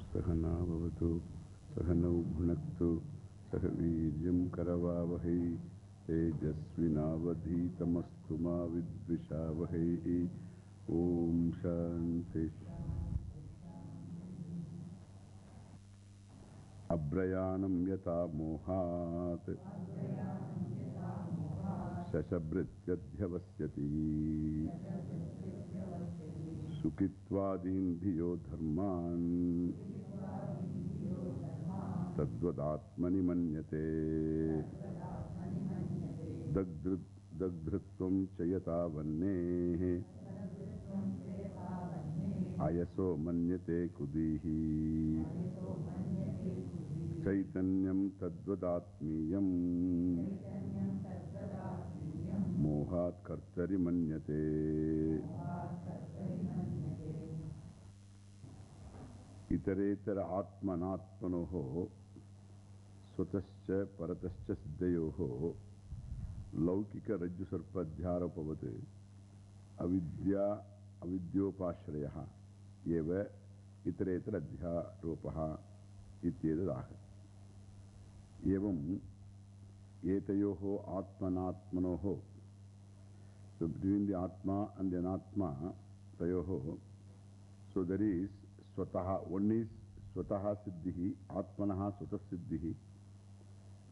सहना भवतु सहनौ भुनक्तु सह वीर्यं करवावहै, तेजस्विनावधीतमस्तु मा विद्विषावहै। ॐ शान्ति। अब्रयाणं यथा मोहात्। शशभृत्यध्यवस्यति। सुखित्वादीन् धियो धर्मान्। तद्वदात्मनि मन्यते दग्धृत्वं च यथा मन्यते चैतन्यं तद्वदात्मीयम्। मोहात् कर्तरि मन्यते इतरेतर सिद्धयोः लौकिकरज्जुसर्पाध्यारोपवत् अविद्या अविद्योपाश्रयः एव इतरेतर अध्यारोपः इत्येतदाह। एवम् एतयोः आत्मनात्मनोः so there is Swataha, one is Swataha Siddhihi, Atmanaha Swatah Siddhihi,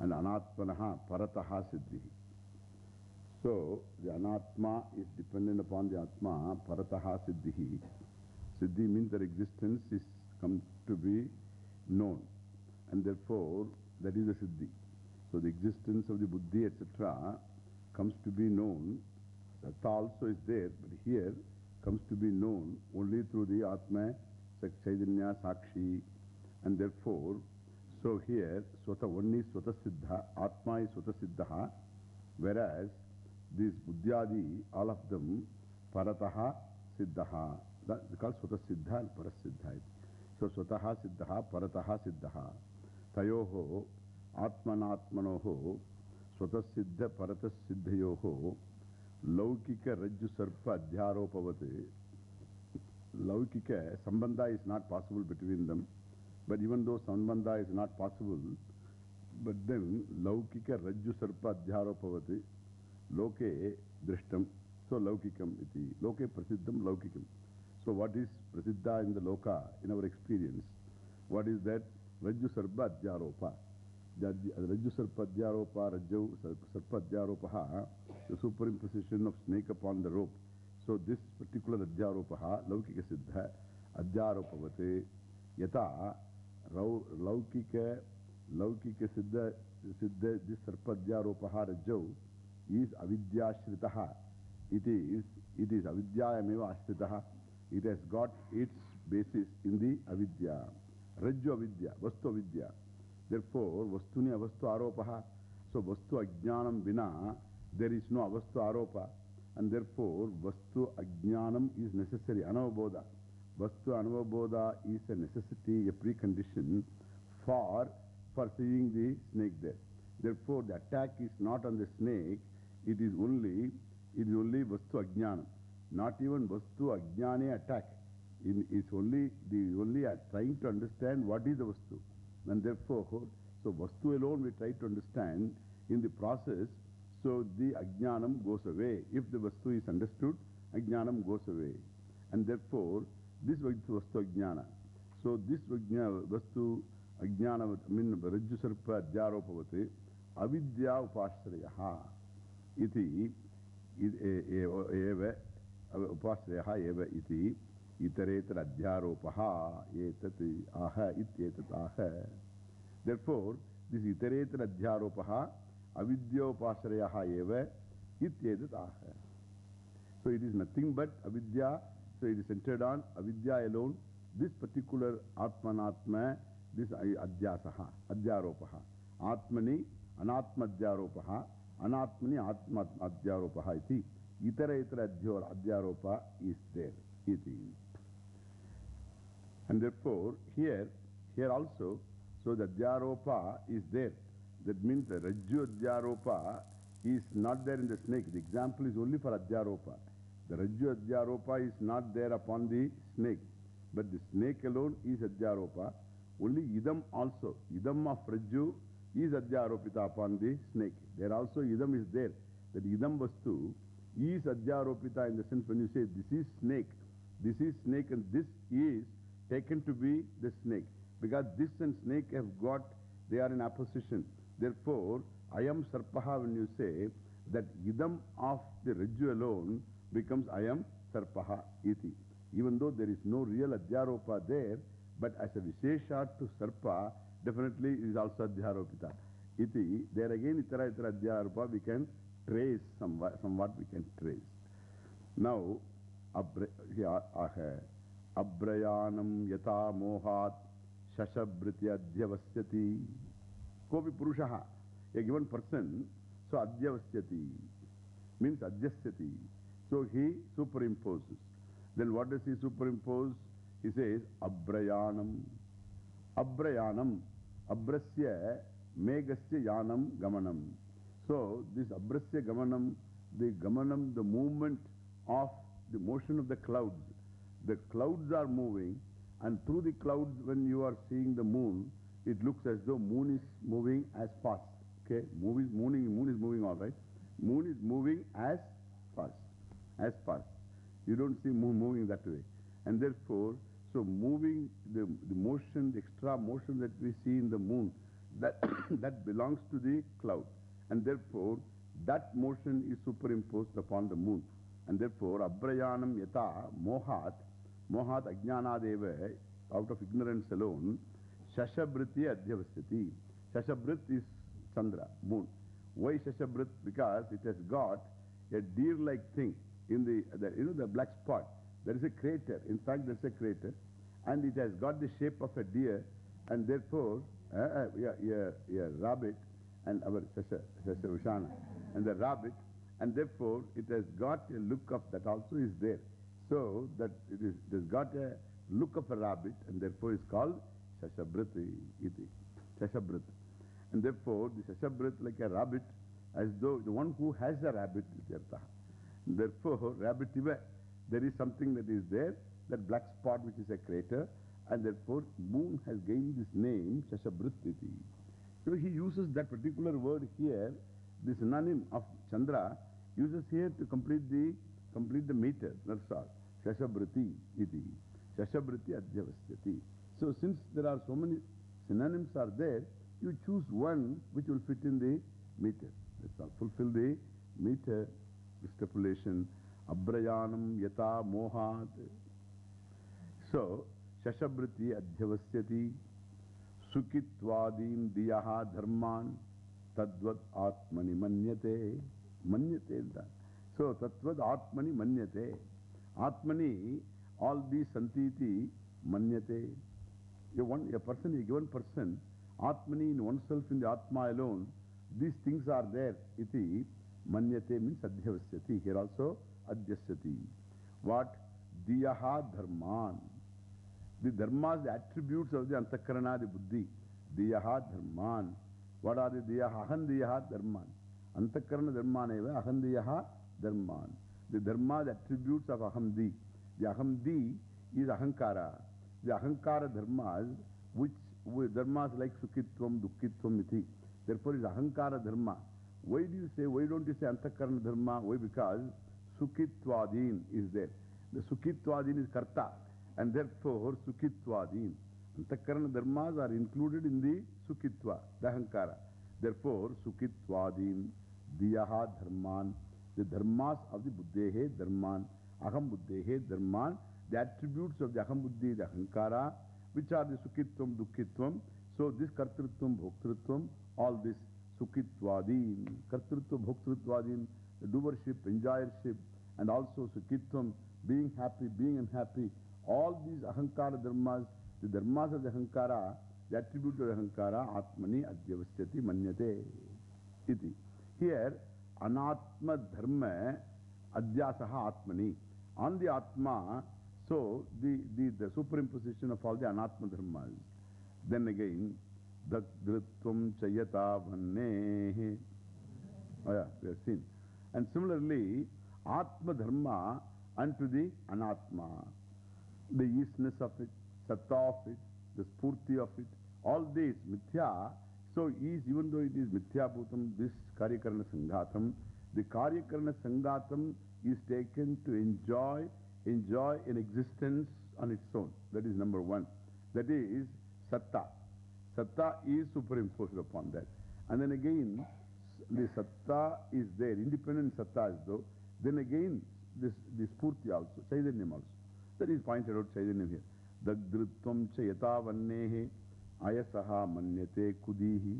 and Anatmanaha Parataha Siddhihi. So the Anatma is dependent upon the Atma, Parataha Siddhihi. Siddhi means their existence is come to be known, and therefore that is the Siddhi. So the existence of the Buddhi, etc., comes to be known. That also is there, but here comes to be known only through the Atma, Chaitanya, Sakshi, and therefore, so here, Swata, one is Swata Siddha, Atma is Swata Siddha, whereas these Buddhyadi, all of them, Parataha Siddha. That is called Swata Siddha and Parasiddha. So Swataha Siddha, Parataha Siddha. Tayoho, Atmanatmanoho, Swata Siddha, Paratasiddhayoho, Laukika Rajju Sarpa Adhyaropavate. Laukika, Sambandha is not possible between them. But even though Sambandha is not possible, but then Laukika Rajju Sarpa Adhyaropavate, Loke Drishtam, so Laukikam iti. Loke Prasiddham Laukikam. So what is Prasiddha in the Loka, in our experience? What is that? Rajju Sarpa Adhyaropa. Rajju Sarpa Adhyaropa, Rajju Sarpa Adhyaropaha, the superimposition of snake upon the rope. So this particular Adhyaropaha, Laukika Siddha, Adhyaropavate, Yata, Laukika, Laukika Siddha, Siddha, this Sarpa Adhyaropaha Rajju is Avidyashritaha. It is, it is Avidyayameva Ashritaha. It has got its basis in the Avidya. Rajju Avidya, Vastu Avidya. Therefore, Vastuni Avastu Aropaha. So, Vastu Ajnanam Vina, there is no Avastu Aropa. And therefore, Vastu Ajnanam is necessary. Anavabodha. Vastu Anavabodha is a necessity, a precondition for, for seeing the snake there. Therefore, the attack is not on the snake, it is only, it is only Vastu Ajnanam. Not even Vastu Ajnane attack. It's only, the only trying to understand what is the Vastu. And therefore, so Vastu alone we try to understand in the process, so the Ajnanam goes away. If the Vastu is understood, Ajnanam goes away. And therefore, this Vastu Ajnana. So this Vastu Ajnana, I mean, Rajju Sarpa Adhyaropavate, Avidya Upashrayaha. Iti, eva, Upashrayaha eva iti. Itaretar adhyaropaha etati aha ityetat aha. Therefore, this iterator adhyaropaha avidyopasrayaha eva ityetat aha. So it is nothing but avidya. So it is centered on avidya alone. This particular atmanatma, this adhyasaha, adhyaropaha. Atmani anatma anatmani atma adhyaropaha iti. Iterator adhyaropa is there. Iti. And therefore, here, here also, so the Adhyaropa is there. That means the Rajju Adhyaropa is not there in the snake. The example is only for Adhyaropa. The Rajju Adhyaropa is not there upon the snake. But the snake alone is Adhyaropa. Only Idam also, Idam of Rajju is Adhyaropita upon the snake. There also Idam is there. That Idam Vastu is Adhyaropita in the sense when you say this is snake, this is snake and this is taken to be the snake. Because this and snake have got, they are in opposition. Therefore, I am Sarpaha when you say that Idam of the Rajju alone becomes I am Sarpaha iti. Even though there is no real Adhyaropa there, but as a Vishesha to Sarpa, definitely it is also Adhyaropita. Iti, there again Itara Itara Adhyaropa we can trace somewhat, somewhat we can trace. Now, Abrayanam yata mohat shashabriti adhyavasyati. Kopi Purushaha, a given person, so adhyavasyati means adhyasyati. So he superimposes. Then what does he superimpose? He says Abrayanam. Abrayanam. Abrasya Megasya Yanam Gamanam. So this Abrasya Gamanam, the Gamanam, the movement of the motion of the clouds. The clouds are moving and through the clouds when you are seeing the moon, it looks as though moon is moving as fast. Okay, moon is, moving, moon is moving all right. Moon is moving as fast, as fast. You don't see moon moving that way. And therefore, so moving the, the motion, the extra motion that we see in the moon, that, that belongs to the cloud. And therefore, that motion is superimposed upon the moon. And therefore, Abrayanam yata mohat, mohat ajnanadeva, out of ignorance alone, Shashabriti adhyavasati. Shashabrit is Chandra, moon. Why Shashabrit? Because it has got a deer-like thing in the, the, you know, the black spot. There is a crater. In fact, there is a crater. And it has got the shape of a deer. And therefore, uh, uh, yeah, yeah, yeah, rabbit and our Shasha, Shasha. And the rabbit. And therefore, it has got a look of that also is there. So, that it, is, it has got a look of a rabbit. And therefore, it's called Shashabriti iti. Shashabrit. And therefore, the Shashabrit like a rabbit, as though the one who has a rabbit is Yartaha. Therefore, rabbit there is something that is there, that black spot which is a crater, and therefore moon has gained this name, Shashabrititi. So he uses that particular word here, the synonym of Chandra, uses here to complete the, complete the meter, that's all. Shashabriti iti. Shashabriti adhyavasyati. So since there are so many synonyms are there, you choose one which will fit in the meter. That's all. Fulfill the meter stipulation. Abrayanam yata mohat. So, Shashabriti adhyavasyati sukitvadim diyaha dharman tadvat atmani manyate. Manyate. So, tatvad atmani manyate. Atmani, all these santiti manyate. A, one, a person, a given person, Atmani in oneself, in the Atma alone, these things are there. Iti manyate means adhyavasyati. Here also adhyasyati. What? Diyaha dharman. The dharmas, the attributes of the antakarana, the buddhi. Diyaha dharman. What are the diyaha? Ahan diyaha dharman. Antakarana dharmaneva ahandiyaha dharman. The dharma, the attributes of ahamdi. The ahamdi is ahankara. The ahankara dharmas, which dharmas like sukitvam, dukkitvam iti. Therefore, is ahankara dharma. Why do you say, why don't you say antakarana dharma? Why? Because sukitwadin is there. The sukitwadin is karta. And therefore, sukitwadin. Antakarana dharmas are included in the sukitva, the ahankara. Therefore, sukitwadin, diyaha dharman. The dharmas of the buddhehe dharman. Aham buddhehe dharman. The attributes of the aham buddhi, the ahankara, which are the sukitvam, dukkitvam. So, this kartrutvam, bhoktrutvam, all this sukitwadin, kartrutva, bhoktrutwadin, the doership, enjoyership, and also sukitvam, being happy, being unhappy, all these ahankara dharmas, the dharmas of the ahankara, the attribute of the ahankara, atmani adhyavasyati manyate. Iti. Here, anatma dharma adhyasaha atmani. On the atma, so the, the, the superimposition of all the anatma dharmas. Then again, Dagdritvam chayata vanne. Oh yeah, we have seen. And similarly, Atma Dharma unto the Anatma. the eastness of it, satta of it, the spurti of it, all this mithya. So, is even though it is mithya bhutam, this karyakarana sanghatam, the karyakarana sanghatam is taken to enjoy, enjoy an existence on its own. That is number one. That is satta. Satta is superimposed upon that. And then again, the satta is there, independent satta is though. Then again, this, this spurti also, chaitanyam also. That is pointed out chaitanyam here. Dagdritvam cha yata vannehe ayasaha manyate kudihi.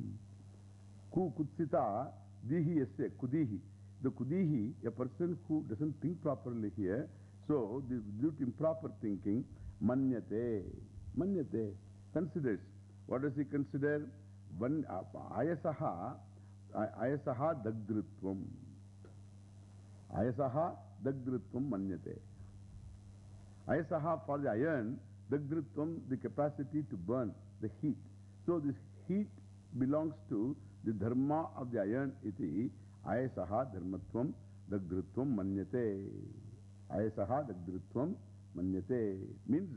Ku kutsita dihi yasya kudihi. The kudihi, a person who doesn't think properly here, so this, due to improper thinking, manyate, manyate, considers. What does he consider? Van, ayasaha, ayasaha dagdritvam. Ayasaha dagdritvam manyate. Ayasaha for the iron, dagdritvam, the capacity to burn, the heat. So this heat belongs to the dharma of the iron iti. Ayasaha dharmatvam dagdritvam manyate. Ayasaha dagdritvam manyate. Means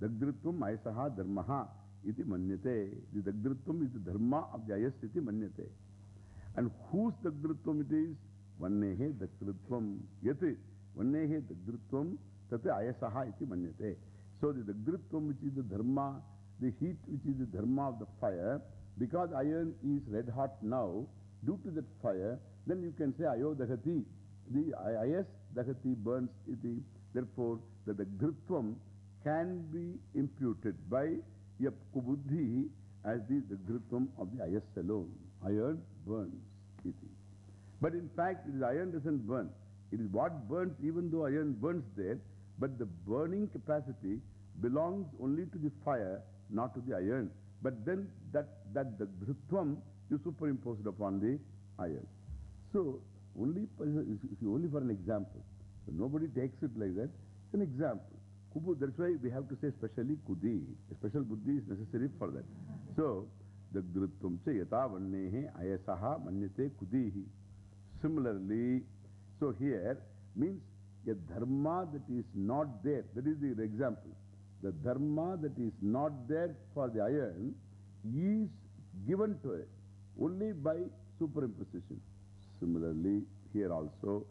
dagdritvam ayasaha dharmaha iti manyate. The dagdritvam is the dharma of the ayas iti manyate. And whose dagdritvam it is? Vannehe dagdritvam. Yati. Vannehe dagdritvam tate ayasaha iti manyate. So the dagdritvam which is the dharma, the heat which is the dharma of the fire, because iron is red hot now, due to that fire, then you can say ayo. The ayas dahati burns iti. Therefore, that the dagdritvam can be imputed by a kubuddhi as the dagdritvam of the ayas alone. Iron burns iti. But in fact, it is iron doesn't burn. It is what burns, even though iron burns there, but the burning capacity belongs only to the fire, not to the iron. But then that, that the dhrutvam is superimposed upon the iron. So, only, only for an example. Nobody takes it like that. It's an example. Kubu, that's why we have to say specially kudi. A special buddhi is necessary for that. So, the dhrutvam cha yata vannehe ayasaha manyate kudihi. Similarly, so here means a dharma that is not there. That is the example. The dharma that is not there for the iron is given to it only by superimposition. Similarly, here also,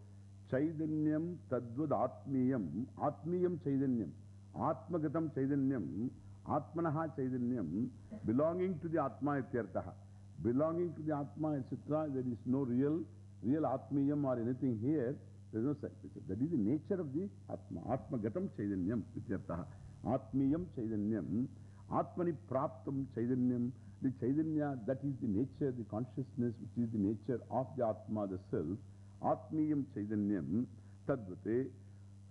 Chaidanyam Tadvad Atmiyam, Atmiyam Chaidanyam, Atmagatam Chaidanyam, Atmanaha Chaidanyam, belonging to the Atma Ityartaha. Belonging to the Atma, etc., there is no real, real Atmiyam or anything here. There is no such. That is the nature of the Atma. Atmagatam Chaidanyam Ityartaha. Atmiyam Chaidanyam, Atmani Praptam Chaidanyam. The Chaitanya, that is the nature, the consciousness, which is the nature of the Atma, the self. Atmiyam Chaitanyam Tadvate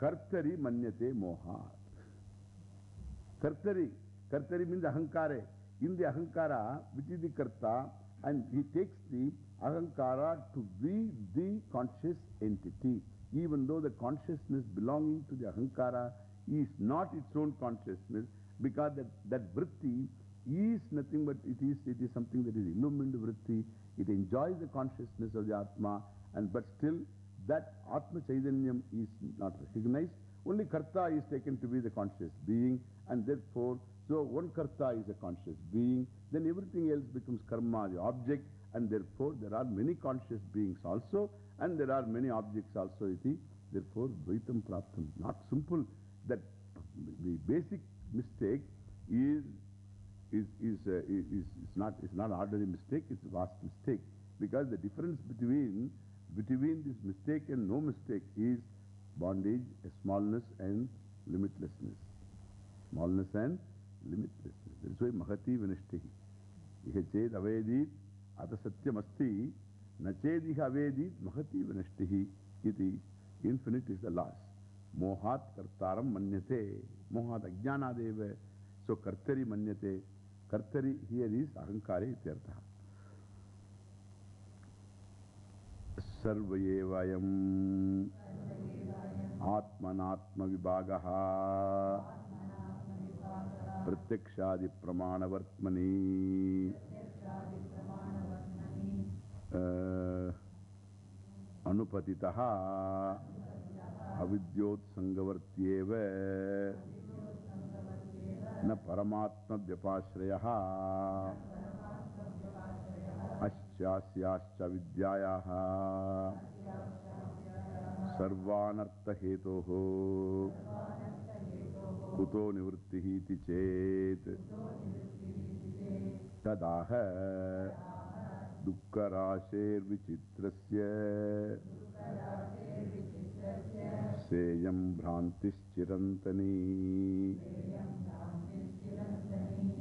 Kartari Manyate Mohat. Kartari. Kartari means Ahankara. In the Ahankara, which is the Karta, and he takes the Ahankara to be the conscious entity. Even though the consciousness belonging to the Ahankara is not its own consciousness, because that, that vritti is nothing but it is, it is something that is illumined vritti. It enjoys the consciousness of the Atma, and but still that Atma Chaitanyam is not recognized. Only Karta is taken to be the conscious being, and therefore, so one Karta is a conscious being, then everything else becomes karma, the object, and therefore there are many conscious beings also, and there are many objects also, iti. Therefore, Dvaitam Praptam. Not simple that the basic mistake is, is, is, uh, is, is, not, is not ordinary mistake, it's a vast mistake. Because the difference between, between this mistake and no mistake is bondage, smallness and limitlessness. Smallness and limitlessness. That is why Mahati Vinashtihi. Iha ched avedit ata satyam asti na chediha avedit Mahati Vinashtihi iti. Infinite is the last. Mohat kartaram manyate. Mohat ajnanadeva. So kartari manyate. Vibhagaha Pratyakshadi Pramanavartmani Anupatitaha Avidyot Sangavartyeva न परमात्म व्यपाश्रयः अस्यास्याश्च विद्यायाः। सर्वानर्थहेतोः। कुतो निवृत्तिः इति चेत्। तदाह दुःखराशेर्विचित्रस्य।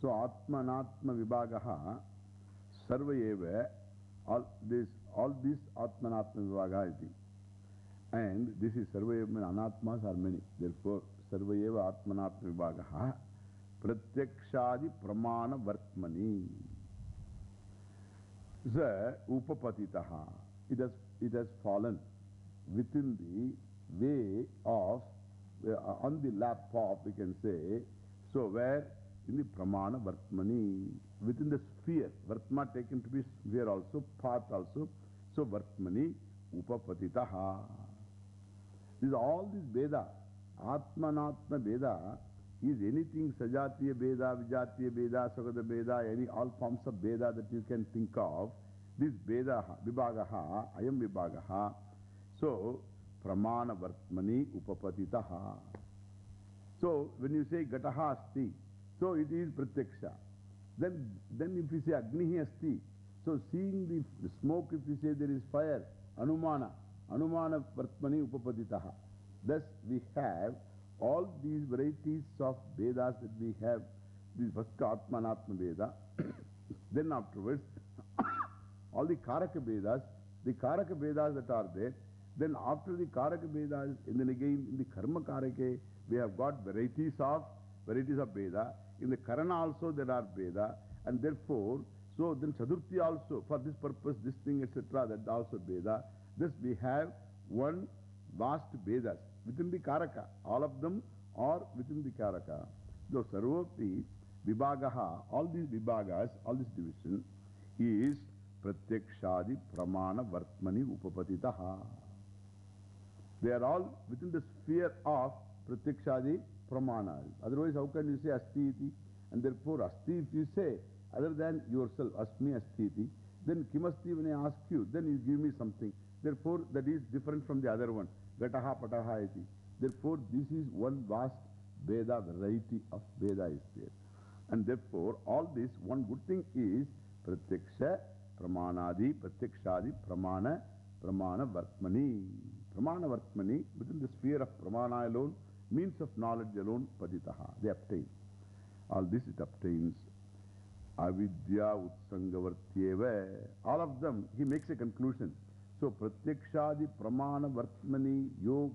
so atma anatma vibhagaha sarva eva all this all these atma anatma vibhaga iti and this is sarva eva anatmas are many therefore sarva eva atma anatma vibhagaha pratyakshadi pramana vartmani the upapatitaha it has it has fallen within the way of, uh, on the lap of, we can say, so where in the pramana vartmani, within the sphere, vartma taken to be sphere also, path also, so vartmani upapatitaha. This all this Veda, Atmanatma Veda is anything Sajatiya Veda, Vijatiya Veda, Sagata Veda, any all forms of Veda that you can think of. This Veda, Vibhagaha, Ayam Vibhagaha. So, Pramana Vartmani Upapatitaha. So, when you say Gataha Asti, so it is Pratyaksha. Then, then if you say Agnihi Asti, so seeing the, smoke, if you say there is fire, Anumana, Anumana Pratmani Upapatitaha. Thus, we have all these varieties of Vedas that we have, the first Atmanatma Veda, then afterwards, all the Karaka Vedas, the Karaka Vedas that are there, then after the Karaka Vedas, and then again in the Karma Karake, we have got varieties of, varieties of Veda. In the Karana also there are Veda, and therefore, so then Chadurthi also, for this purpose, this thing, etc., that also Veda. This we have one vast Vedas within the Karaka. All of them are within the Karaka. So Sarvoti, Vibhagaha, all these Vibhagas, all this division is Pratyakshadi Pramana Vartmani Upapatitaha. They are all within the sphere of Pratyakshadi Pramana. Otherwise, how can you say Asti iti? And therefore, Asti, if you say, other than yourself, Asmi Asti iti, then Kimasti, when I ask you, then you give me something. Therefore, that is different from the other one. Gataha Pataha iti. Therefore, this is one vast Veda, variety of Veda is there. And therefore, all this, one good thing is Pratyaksha, Pramanadi, Pratyakshadi, Pramana, Pramana Vartmani. Pramana Vartmani, within the sphere of Pramana alone, means of knowledge alone, Paditaha, they obtain. All this it obtains. Avidya Utsangavartyeva. All of them, he makes a conclusion. So, Pratyakshadi Pramana Vartmani Yog,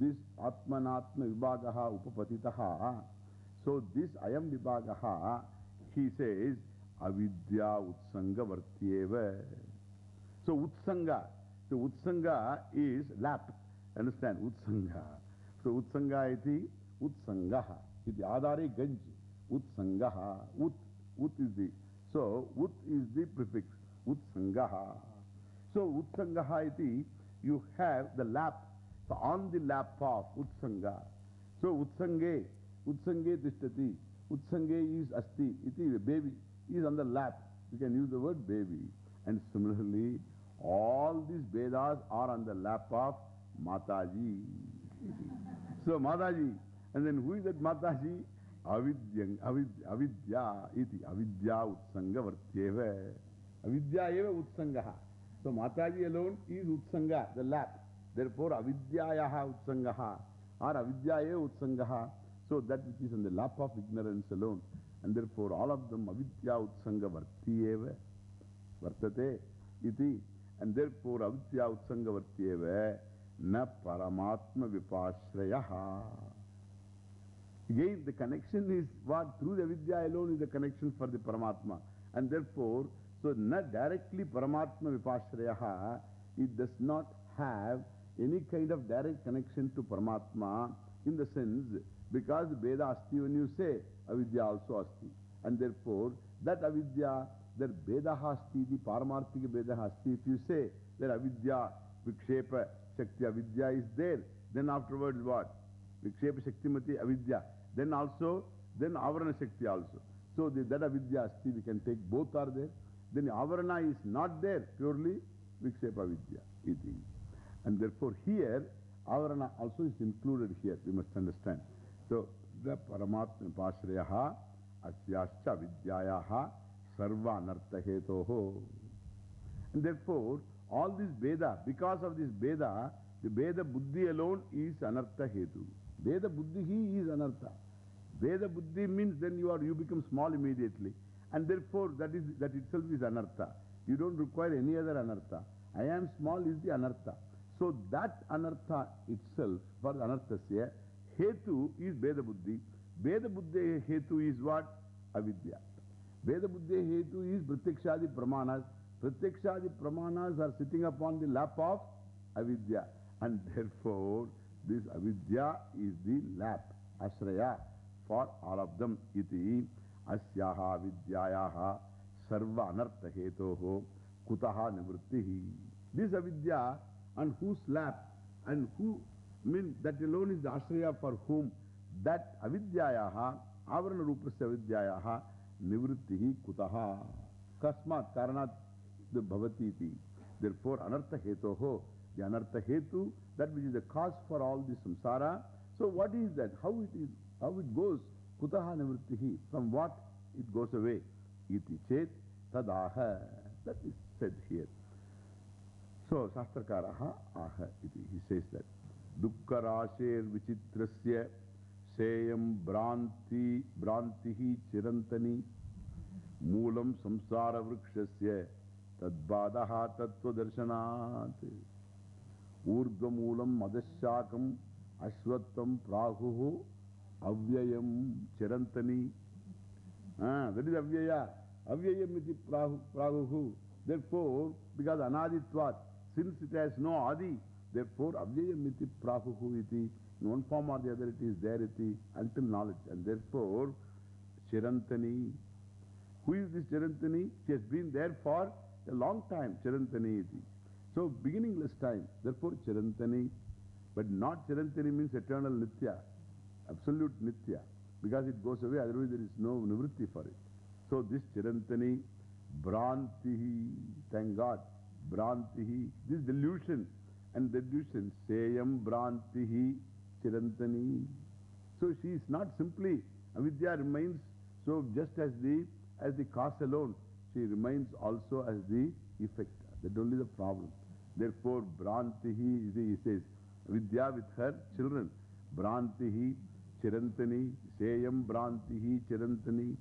this Atmanatma Vibhagaha Upapatitaha. So, this Ayam Vibhagaha, he says, Avidya Utsangavartyeva. So, Utsanga. So, Utsanga is lap. Understand? Utsanga. So, Utsanga iti Utsangaha. Iti Adare Ganj. Utsangaha. Ut. Ut is the. So, Ut is the prefix. Utsangaha. So, Utsangaha iti, you have the lap. So, on the lap of Utsanga. So, Utsange. Utsange tishtati. Utsange is asti. Iti baby. Is on the lap. You can use the word baby. And similarly, all these Vedas are on the lap of Mataji. So, Mataji. And then who is that Mataji? Avidyang, avid, avidya iti. Avidya utsanga vartyeva. Avidya eva utsangaha. So, Mataji alone is utsanga, the lap. Therefore, avidyayaha utsangaha. Or avidya eva utsangaha. So, that which is on the lap of ignorance alone. And therefore, all of them avidya utsanga vartyeva. Vartate iti. And therefore, avidya utsanga vartyeva na paramatma vipashrayaha. Again, the connection is what? Through the Vidya alone is the connection for the Paramatma. And therefore, so not directly Paramatma Vipashrayaha, it does not have any kind of direct connection to Paramatma in the sense, because Veda Asti, when you say, Avidya also Asti. And therefore, that Avidya, that Veda Asti, the Paramarthika Veda Asti, if you say that Avidya, Vikshepa, Shakti Avidya is there, then afterwards what? Vikshepa Shaktimati Avidya. Then also, then Avarana Shakti also. So the, that Avidya Asti, we can take both are there. Then Avarana is not there, purely Vikshepa Vidya. Iti. And therefore here, Avarana also is included here, we must understand. So, the Paramatma Pashrayaha Asyascha Vidyayaha Sarva Anartha Hetoho. And therefore, all this Veda, because of this Veda, the Veda Buddhi alone is Anartha Hetu. Veda Buddhi he is Anartha. Veda Buddhi means then you, are, you become small immediately. And therefore, that, is, that itself is Anartha. You don't require any other Anartha. I am small is the Anartha. So that Anartha itself, for Anarthasya, Hetu is Veda Buddhi. Veda Buddhi Hetu is what? Avidya. Veda Buddhi Hetu is Pratyakshadi Pramanas. Pratyakshadi Pramanas are sitting upon the lap of Avidya. And therefore, this Avidya is the lap, Ashraya, for all of them. Iti Asyaha Vidyayaha Sarva Anartha Hetoho Kutaha Nivrittihi. This Avidya on whose lap and who, I mean that alone is the Ashraya for whom that Avidyayaha, Avarana Rupasya Avidyayaha, Nivrittihi Kutaha. Kasmat Karanat the Bhavati iti. Therefore, Anartha Hetoho, the Anartha Hetu, that which is the cause for all this samsara. So, what is that? How it is, how it goes? Kutaha Nivrittihi. From what it goes away? Iti Chet Tadaha. That is said here. So, Shastrakaraha aha iti. He says that. Dukkarasher vichitrasya seyam branti brantihi chirantani moolam samsara vrikshasya darshanat urdvamulam madashakam ashwattam prahuhu avyayam chirantani ah, that is avyaya avyayam iti prahuhu therefore because anaditvat since it has no adi therefore avyayam iti prahuhu iti in one form or the other it is there iti until knowledge and therefore chirantani who is this chirantani she has been there for a long time chirantani so beginningless time therefore chirantani. But not chirantani means eternal nitya absolute nitya. Because it goes away otherwise there is no nivritti for it. So this chirantani Brantihi, thank God, Brantihi, this delusion. And delusion, Seyam Brantihi Chirantani. So she is not simply, Avidya remains, so just as the, as the cause alone, she remains also as the effect. That's only the problem. Therefore, Brantihi, he says, Vidya with her children, Brantihi Chirantani, Seyam Brantihi Chirantani.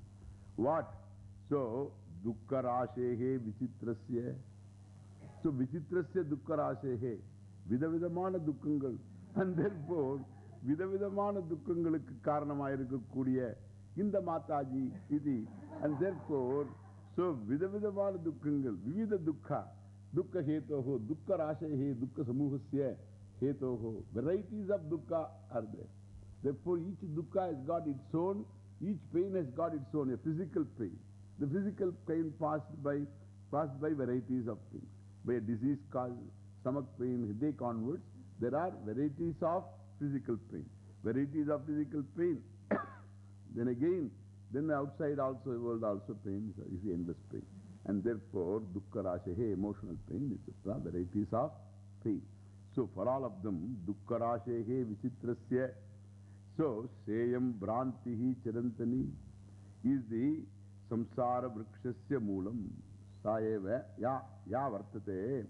What? So, Dukkarashehe Vichitrasya. So Vichitrasya Dukkarashehe. Vidavidamana Dukkangal. And therefore, விதவிதமான துக்கங்களுக்கு காரணமாக இருக்கக்கூடிய இந்த மாதாஜி இது and therefore So, vidavidavana dukkangal, vivida dukkha, dukkha hetoho, dukkha rasha he, dukkha samuhasya hetoho. Varieties of dukkha are there. Therefore, each dukkha has got its own, each pain has got its own, a physical pain. The physical pain passed by, passed by varieties of things. By a disease caused stomach pain, headache onwards, there are varieties of physical pain. Varieties of physical pain. then again, then the outside also, the world also pain is the endless pain. And therefore, dukkha rashehe, emotional pain, etc., varieties of pain. So for all of them, dukkha rashehe vichitrasya. So, seyam brantihi chirantani is the samsara vrikshasya moolam. Saeva ya, ya vartate,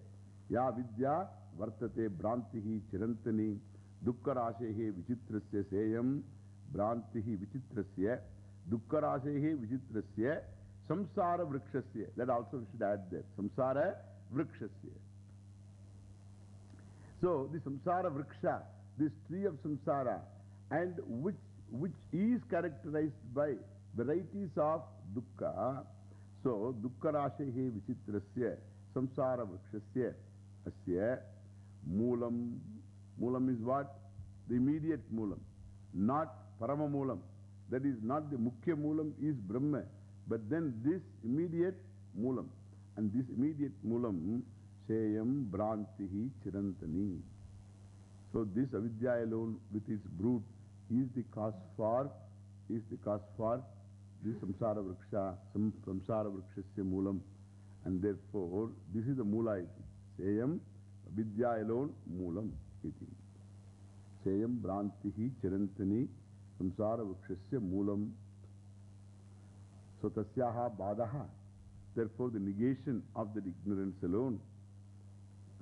ya vidya vartate brantihi chirantani dukkarashehe vichitrasya seyam brantihi vichitrasya dukkarashehe vichitrasya samsara vrikshasya. That also we should add there. Samsara vrikshasya. So, the samsara vriksha, this tree of samsara, and which, which is characterized by varieties of dukkha. So, dukkha rashehe vichitrasya samsara vrikshasya asya moolam. Moolam is what? The immediate moolam, not parama moolam. That is not the mukhya moolam is Brahma. But then this immediate moolam. And this immediate moolam, Shayam Brantihi Chirantani. So this avidya alone with its brood is the cause for, is the cause for this samsara vriksha, sam, samsara vrikshasya moolam. And therefore, this is the moola iti. Shayam avidya alone moolam iti. Shayam Brantihi Chirantani samsara vrikshasya moolam. So tasyaha badaha. Therefore, the negation of that ignorance alone.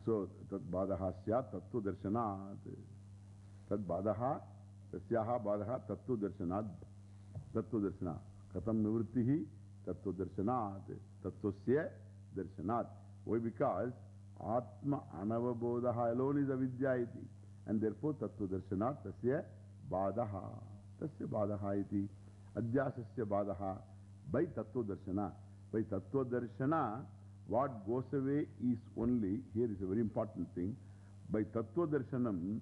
So, tat badaha syat tattva darshanat. Tat badaha, tasyaha badaha tattva darshanat. Tattva darshanat. Katam nivrittihi tattva darshanat. Tattvasya darshanat. Why? Because Atma anavabodaha alone is avidya iti. And therefore, tattva darshanat tasya badaha. Tasya badaha iti. Adhyasasya badaha. By tattva darshana. By tattva darshana, what goes away is only, here is a very important thing, by tattva darshanam,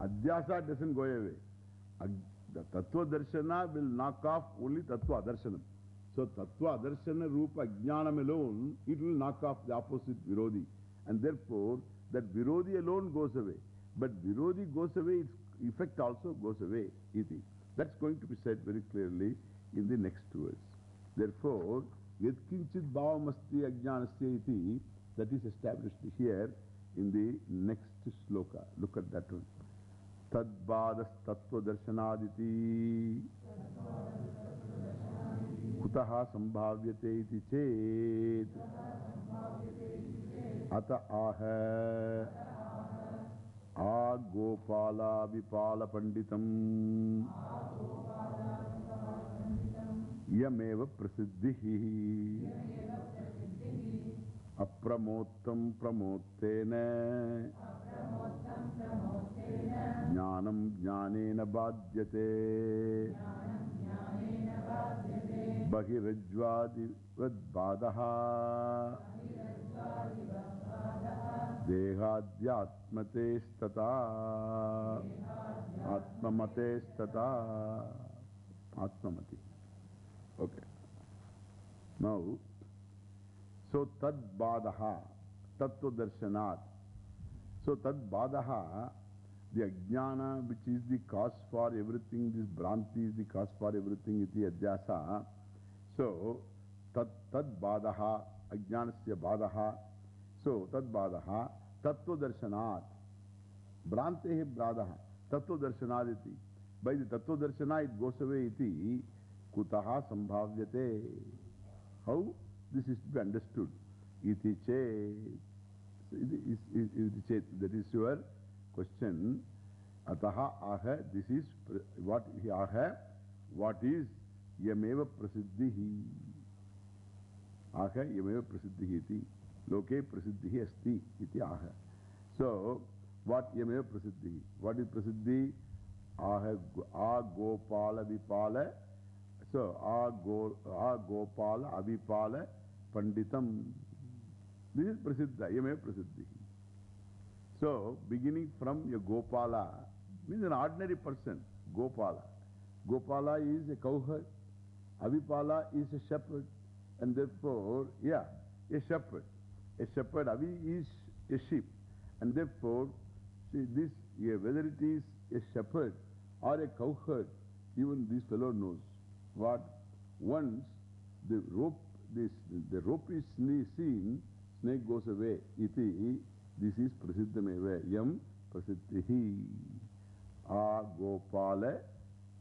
adhyasa doesn't go away. Ag, the tattva darshana will knock off only tattva darshanam. So tattva darshana rupa jnanam alone, it will knock off the opposite virodhi. And therefore, that virodhi alone goes away. But virodhi goes away, its effect also goes away. Iti. That's going to be said very clearly in the next words. Therefore, Yatkinchit bhavamasti ajnanasya iti, that is established here in the next sloka. Look at that one. Tad badas tattva darshanaditi kutaha sambhavyate iti chet ata aha गोपालाविपालपण्डितम् इयमेव प्रसिद्धिः। अप्रमोत्तेन ज्ञानं ज्ञानेन बाध्यते। बहिरज्ज्वादिवद्बाधः Atmamate stata Atmamati Okay. Now, so tad badaha, tattva darshanat. So tad badaha, the ajnana which is the cause for everything, this bhranti is the cause for everything, iti adhyasa. So, tad, tad badaha, ajnanasya badaha. So, tad badaha, tattva darshanat. Bhrantehe badaha, tattva darshanat iti. By the tattva darshana it goes away iti. Kutaha sambhavyate. How this is to be understood? Iti che. Iti che. That is your question. Ataha aha. This is what aha. What is yameva prasiddhihi? Aha yameva prasiddhihi iti. Loke prasiddhihi asti iti aha. So, what yameva prasiddhihi? What is prasiddhi? Aha agopala vipala. So, a, go, a Gopala, Avipala, Panditam. This is Prasiddha, Yame Prasiddhi. So, beginning from a Gopala, means an ordinary person, Gopala. Gopala is a cowherd, Avipala is a shepherd, and therefore, yeah, a shepherd. A shepherd, Avi is a sheep, and therefore, see, this, yeah, whether it is a shepherd or a cowherd, even this fellow knows. What? Once the rope, this, the rope is seen, snake goes away. Iti, this is prasiddhameva. Yam prasiddhihi. A Gopala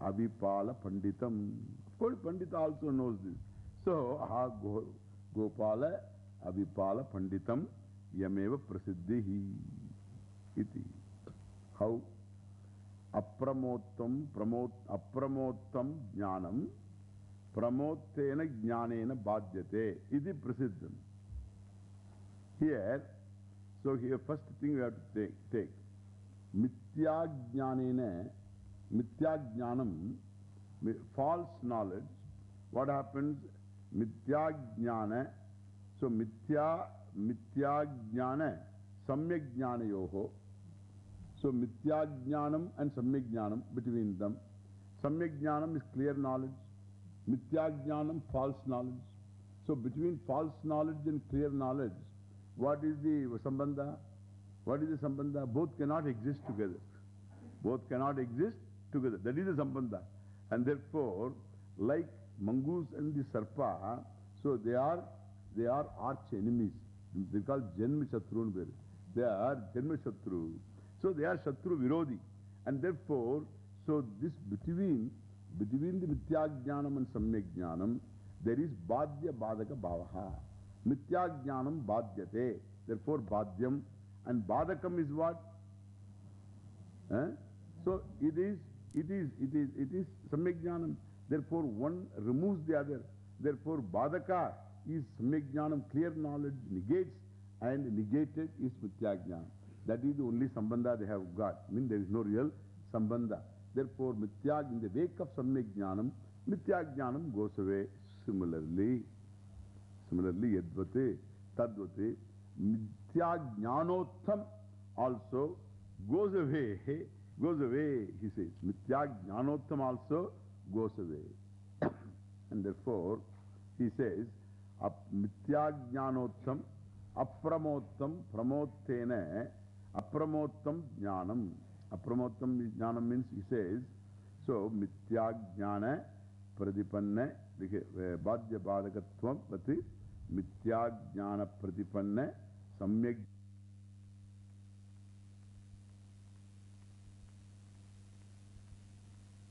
Avipala Panditam. Of course, Pandita also knows this. So, A go, Gopala Avipala Panditam Yameva prasiddhihi. Iti. How? Apramottam, pramot, apramottam jnanam, pramottena jnanena badhyate. Iti prasiddham. Here, so here first thing we have to take, take. Mithya jnanena, mithya jnanam false knowledge, what happens? Mithya jnana. So mithya, mithya jnana, samyak jnana yoho. So mithya jnanam and samyak jnanam between them. Samyak jnanam is clear knowledge. Mithya jnanam, false knowledge. So between false knowledge and clear knowledge, what is the sambandha? What is the sambandha? Both cannot exist together. Both cannot exist together. That is the sambandha. And therefore, like mongoose and the sarpa, so they are, they are arch enemies. They called Janma Shatru. They are Janma Shatru. So they are Shatru Virodi. And therefore, so this between, between the Mithya-jnanam and Samyak-jnanam, there is Badhya Badaka Bhavaha. Mithya-jnanam Badhyate. Therefore, Badhyam. And Badakam is what? Eh? So it is, it is, it is, it is Samyak Jnanam. Therefore, one removes the other. Therefore, Badaka is Samyak Jnanam, clear knowledge, negates, and negated is Mithya Jnanam. That is the only Sambandha they have got. Mean, there is no real Sambandha. Therefore, Mithya, in the wake of Samyak Jnanam, Mithya Jnanam goes away. Similarly, similarly, Yadvate, Tadvate, Mithya Jnanotham also goes away, goes away, he says. Mithya Jnanotham also goes away. and therefore, he says, Jnanam means, he says, so Mithya Jnana Pradipanna, Badhya Badakatvam, Pati, Mithya Jnana Pradipanna, Samyak